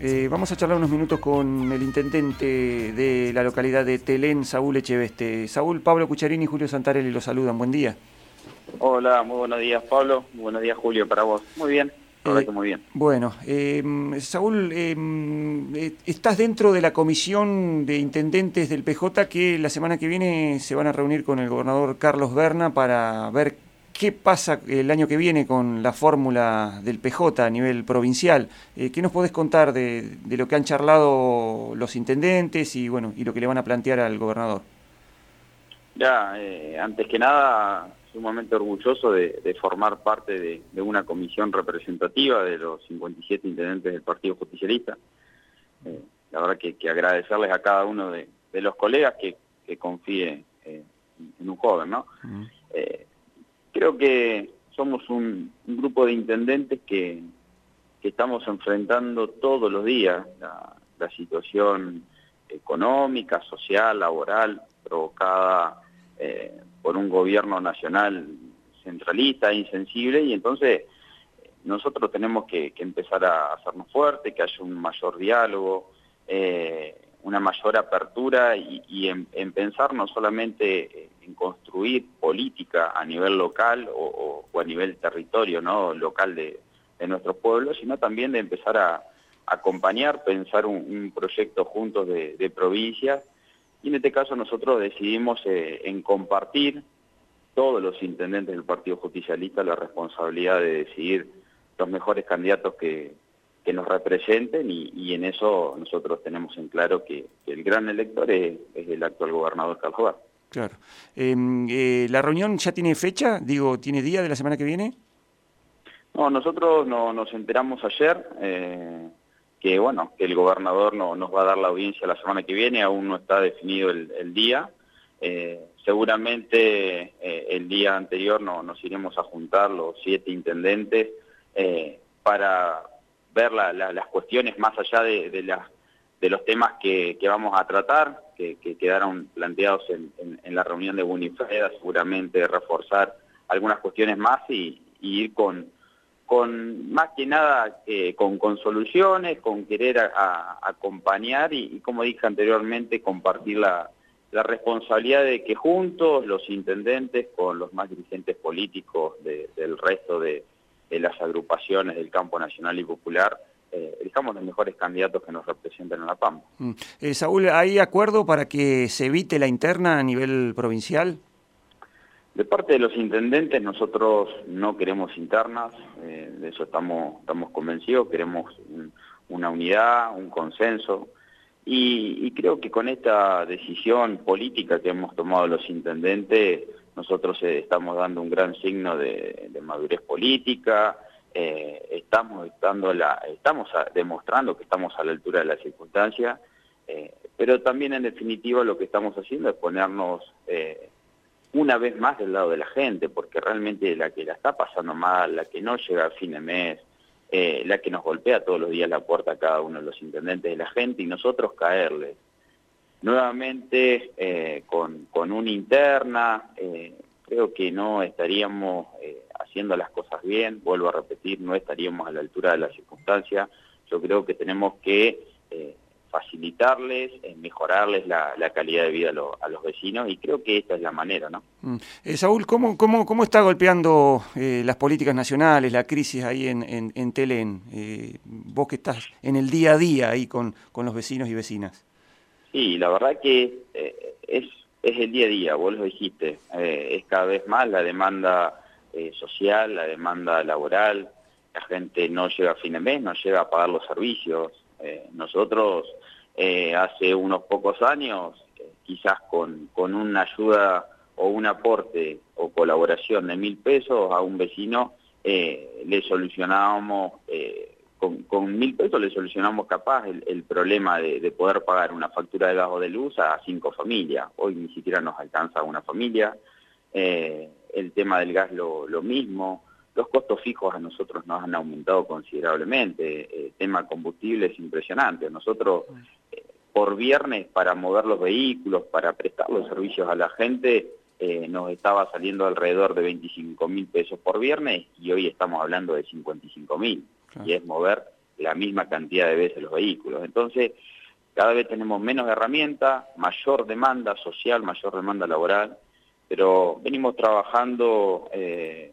Eh, vamos a charlar unos minutos con el intendente de la localidad de Telén, Saúl Echeveste. Saúl, Pablo Cucharini y Julio Santarelli los saludan. Buen día. Hola, muy buenos días Pablo, muy buenos días Julio para vos. Muy bien, eh, muy bien. Bueno, eh, Saúl, eh, estás dentro de la comisión de intendentes del PJ que la semana que viene se van a reunir con el gobernador Carlos Berna para ver ¿Qué pasa el año que viene con la fórmula del PJ a nivel provincial? Eh, ¿Qué nos podés contar de, lo que han charlado los intendentes y bueno y lo que le van a plantear al gobernador? Ya, eh, antes que nada, sumamente orgulloso de, formar parte de, una comisión representativa de los 57 intendentes del Partido Justicialista. Eh, la verdad que, agradecerles a cada uno de, los colegas que, confíe en un joven, ¿no? Creo que somos un, grupo de intendentes que, estamos enfrentando todos los días la, situación económica, social, laboral, provocada eh, por un gobierno nacional centralista, insensible, y entonces nosotros tenemos que, empezar a hacernos fuertes, que haya un mayor diálogo, eh, una mayor apertura y, en, pensar no solamente en construir política a nivel local o, a nivel territorio no local de, nuestros pueblos, sino también de empezar a, acompañar, pensar un, proyecto juntos de, provincias. Y en este caso nosotros decidimos eh, en compartir todos los intendentes del Partido Justicialista la responsabilidad de decidir los mejores candidatos que, que nos representen y, en eso nosotros tenemos en claro que, el gran elector es, el actual gobernador Carlos Claro. Em, eh, ¿La reunión ya tiene fecha? Digo, ¿tiene día de la semana que viene? No, nosotros no, nos enteramos ayer eh, que, bueno, que el gobernador no, nos va a dar la audiencia la semana que viene, aún no está definido el, día. Eh, seguramente el día anterior no, nos iremos a juntar los siete intendentes para ver las cuestiones más allá de, los temas que, vamos a tratar, que, quedaron planteados en, la reunión de Bunifreda, seguramente reforzar algunas cuestiones más y, ir con, con más que nada eh, con, soluciones, con querer acompañar y, como dije anteriormente, compartir la, responsabilidad de que juntos los intendentes con los más dirigentes políticos del resto de las agrupaciones del campo nacional y popular, eh, elijamos los mejores candidatos que nos representen en la Pampa. Mm. Eh, Saúl, ¿hay acuerdo para que se evite la interna a nivel provincial? De parte de los intendentes nosotros no queremos internas, eh, de eso estamos, estamos convencidos, queremos una unidad, un consenso, y, creo que con esta decisión política que hemos tomado los intendentes, nosotros estamos dando un gran signo de, madurez política, eh, estamos, dando la, estamos demostrando que estamos a la altura de la circunstancia, eh, pero también en definitiva lo que estamos haciendo es ponernos una vez más del lado de la gente, porque realmente la que la está pasando mal, la que no llega a fin de mes, eh, la que nos golpea todos los días la puerta a cada uno de los intendentes de la gente y nosotros caerle. Nuevamente eh, con, con, una interna, eh, creo que no estaríamos haciendo las cosas bien, vuelvo a repetir, no estaríamos a la altura de la circunstancia. Yo creo que tenemos que facilitarles, mejorarles la, calidad de vida a, los vecinos y creo que esta es la manera, ¿no? Mm. Eh, Saúl, ¿cómo, cómo, ¿cómo está golpeando eh, las políticas nacionales, la crisis ahí en, en, en Telén? Eh, vos que estás en el día a día ahí con, con los vecinos y vecinas. Sí, la verdad que es, es el día a día, vos lo dijiste, es cada vez más la demanda social, la demanda laboral, la gente no llega a fin de mes, no llega a pagar los servicios, eh, nosotros eh, hace unos pocos años, eh, quizás con, con una ayuda o un aporte o colaboración de mil pesos a un vecino, le solucionábamos, con, mil pesos le solucionamos capaz el, problema de, poder pagar una factura de gas de luz a cinco familias. Hoy ni siquiera nos alcanza una familia. El tema del gas lo, lo mismo los costos fijos a nosotros nos han aumentado considerablemente. El eh, tema combustible es impresionante. Nosotros, eh, por viernes, para mover los vehículos, para prestar los servicios a la gente, eh, nos estaba saliendo alrededor de 25 mil pesos por viernes y hoy estamos hablando de 55 mil. Y es mover la misma cantidad de veces los vehículos. Entonces, cada vez tenemos menos herramientas, mayor demanda social, mayor demanda laboral, pero venimos trabajando eh,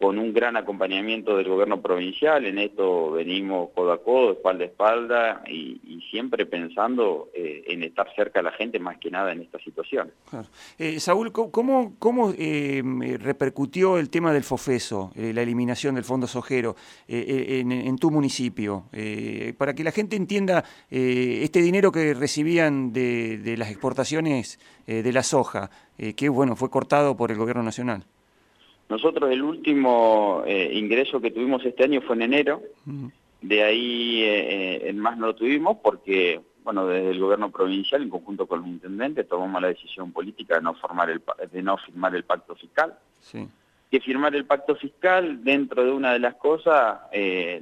con un gran acompañamiento del gobierno provincial, en esto venimos codo a codo, espalda a espalda y, siempre pensando eh, en estar cerca de la gente más que nada en esta situación. Eh, Saúl, ¿cómo, cómo eh, repercutió el tema del FOFESO, la eliminación del Fondo Sojero en, tu municipio? para que la gente entienda este dinero que recibían de, de las exportaciones de la soja, que bueno, fue cortado por el gobierno nacional. Nosotros el último eh, ingreso que tuvimos este año fue en enero, de ahí eh, eh, en más no lo tuvimos porque, bueno, desde el gobierno provincial, en conjunto con los intendentes, tomamos la decisión política de no, formar el, de no firmar el pacto fiscal. Sí. Que firmar el pacto fiscal, dentro de una de las cosas,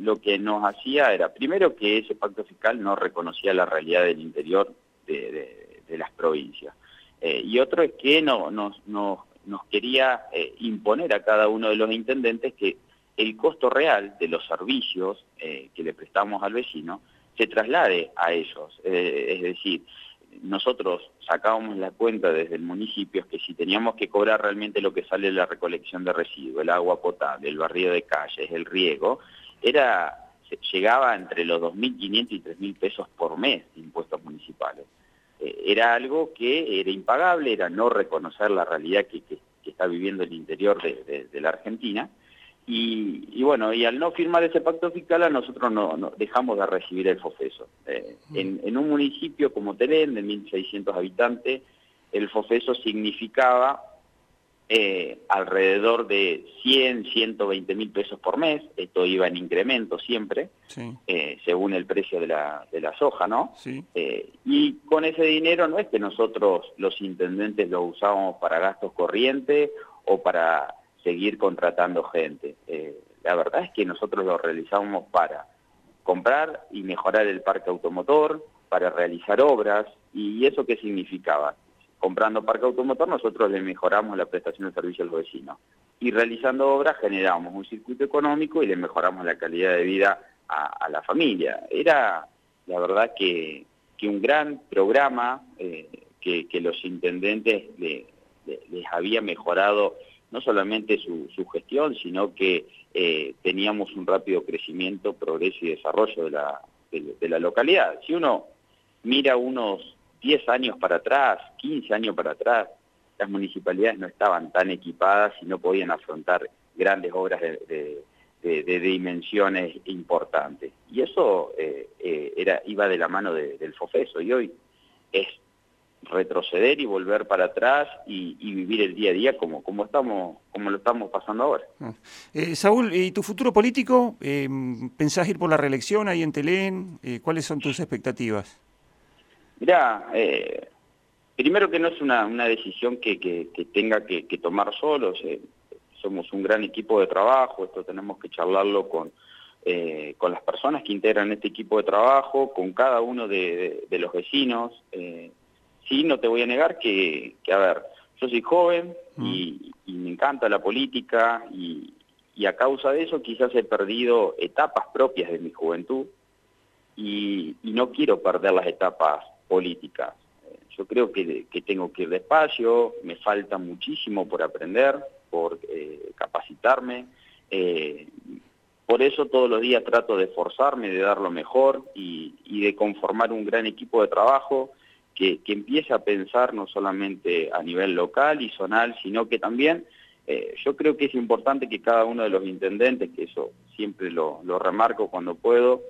lo que nos hacía era, primero, que ese pacto fiscal no reconocía la realidad del interior de, las provincias. y otro es que no, nos, nos nos quería eh, imponer a cada uno de los intendentes que el costo real de los servicios eh, que le prestamos al vecino se traslade a ellos. Eh, es decir, nosotros sacábamos la cuenta desde el municipio que si teníamos que cobrar realmente lo que sale de la recolección de residuos, el agua potable, el barrio de calles, el riego, era llegaba entre los 2.500 y 3.000 pesos por mes de impuestos municipales. Eh, era algo que era impagable, era no reconocer la realidad que, está viviendo el interior de, la Argentina. Y, bueno, y al no firmar ese pacto fiscal a nosotros no, dejamos de recibir el FOFESO. Eh, mm. en, un municipio como Telén, de 1.600 habitantes, el FOFESO significaba eh, alrededor de 100, 120 mil pesos por mes, esto iba en incremento siempre, eh, según el precio de la, de la soja, ¿no? Eh, y con ese dinero no es que nosotros los intendentes lo usábamos para gastos corrientes o para seguir contratando gente. la verdad es que nosotros lo realizábamos para comprar y mejorar el parque automotor, para realizar obras, y eso qué significaba? Comprando parque automotor, nosotros le mejoramos la prestación de servicio a los vecinos. Y realizando obras generamos un circuito económico y le mejoramos la calidad de vida a, la familia. Era, la verdad, que, un gran programa eh, que, los intendentes les había mejorado no solamente su, gestión, sino que eh, teníamos un rápido crecimiento, progreso y desarrollo de la localidad. Si uno mira unos 10 años para atrás, 15 años para atrás, las municipalidades no estaban tan equipadas y no podían afrontar grandes obras de, dimensiones importantes. Y eso eh, eh, era, iba de la mano del FOFESO y hoy es retroceder y volver para atrás y, vivir el día a día como, como, estamos, como lo estamos pasando ahora. Ah. Eh, Saúl, ¿y tu futuro político? ¿Pensás ir por la reelección ahí en Telén? ¿Cuáles son tus expectativas? Mirá, eh, primero que no es una, decisión que, tenga que, tomar solos, eh, somos un gran equipo de trabajo, esto tenemos que charlarlo con, eh, con las personas que integran este equipo de trabajo, con cada uno de, los vecinos. sí, no te voy a negar que, a ver, yo soy joven y, y, me encanta la política y, y a causa de eso quizás he perdido etapas propias de mi juventud y, no quiero perder las etapas políticas. Eh, yo creo que, tengo que ir despacio, me falta muchísimo por aprender, por eh, capacitarme. Eh, por eso todos los días trato de esforzarme, de dar lo mejor y, de conformar un gran equipo de trabajo que, empiece a pensar no solamente a nivel local y zonal, sino que también yo creo que es importante que cada uno de los intendentes, que eso siempre lo, remarco cuando puedo,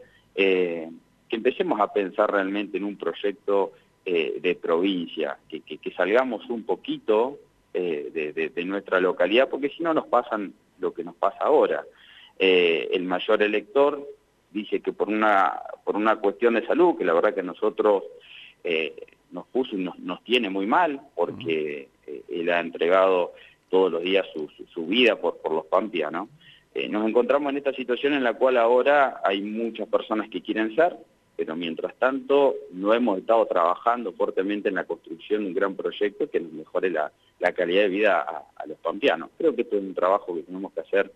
que empecemos a pensar realmente en un proyecto eh, de provincia, que, salgamos un poquito eh, de, nuestra localidad, porque si no nos pasan lo que nos pasa ahora. Eh, el mayor elector dice que por una, por una cuestión de salud, que la verdad que nosotros nos puso y nos, tiene muy mal, porque él ha entregado todos los días su, vida por, por los pampianos, nos encontramos en esta situación en la cual ahora hay muchas personas que quieren ser, pero mientras tanto no hemos estado trabajando fuertemente en la construcción de un gran proyecto que nos mejore la, calidad de vida a, los pampeanos. Creo que esto es un trabajo que tenemos que hacer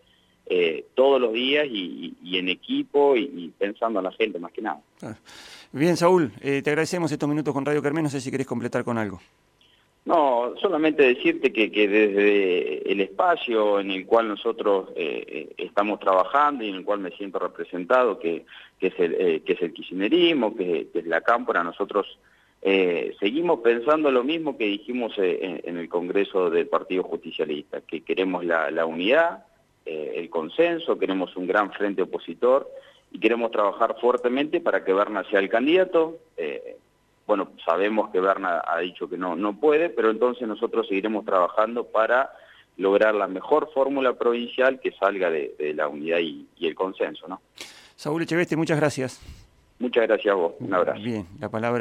eh, todos los días y, en equipo y, pensando en la gente más que nada. Bien, Saúl, eh, te agradecemos estos minutos con Radio Carmen, no sé si querés completar con algo. No, solamente decirte que, desde el espacio en el cual nosotros eh, estamos trabajando y en el cual me siento representado, que, es, el, que es el kirchnerismo, que, es la cámpora, nosotros seguimos pensando lo mismo que dijimos en, el Congreso del Partido Justicialista, que queremos la unidad, eh, el consenso, queremos un gran frente opositor y queremos trabajar fuertemente para que Berna sea el candidato. Bueno, sabemos que Berna ha dicho que no, no puede, pero entonces nosotros seguiremos trabajando para lograr la mejor fórmula provincial que salga de, la unidad y, el consenso. ¿no? Saúl Echeveste, muchas gracias. Muchas gracias a vos. Un abrazo. Bien, la palabra.